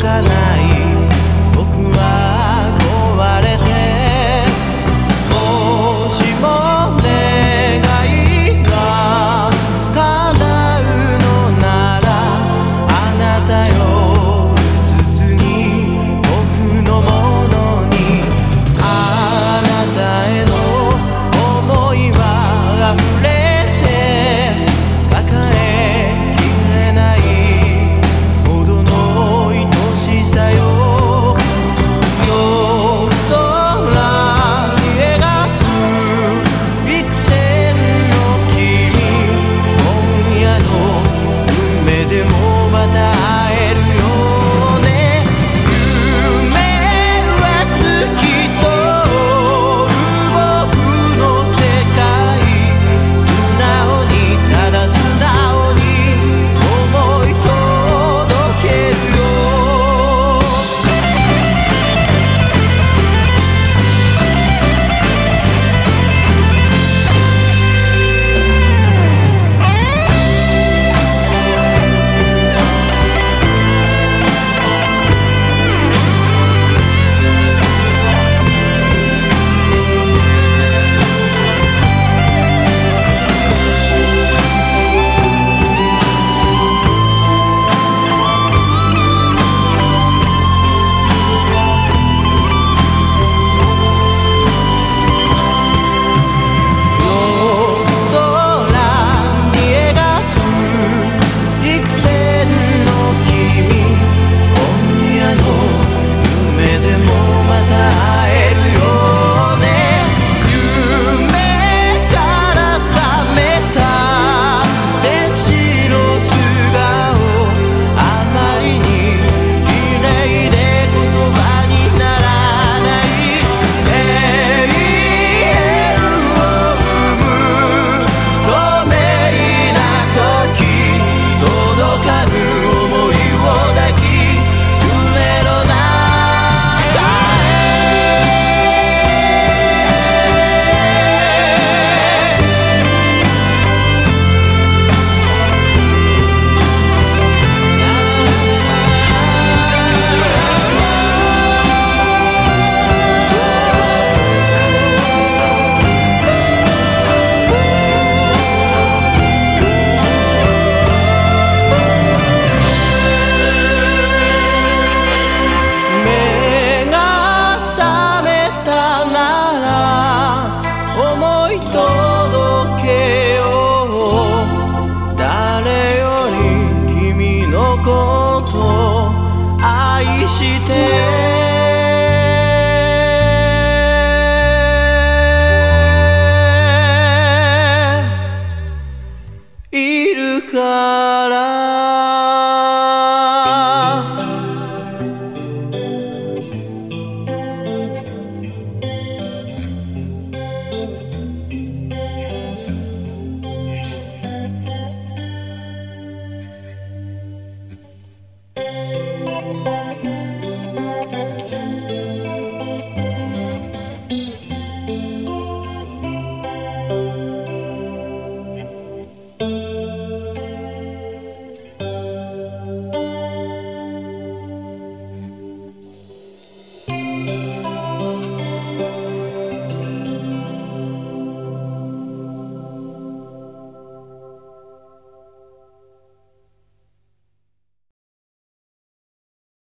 canal.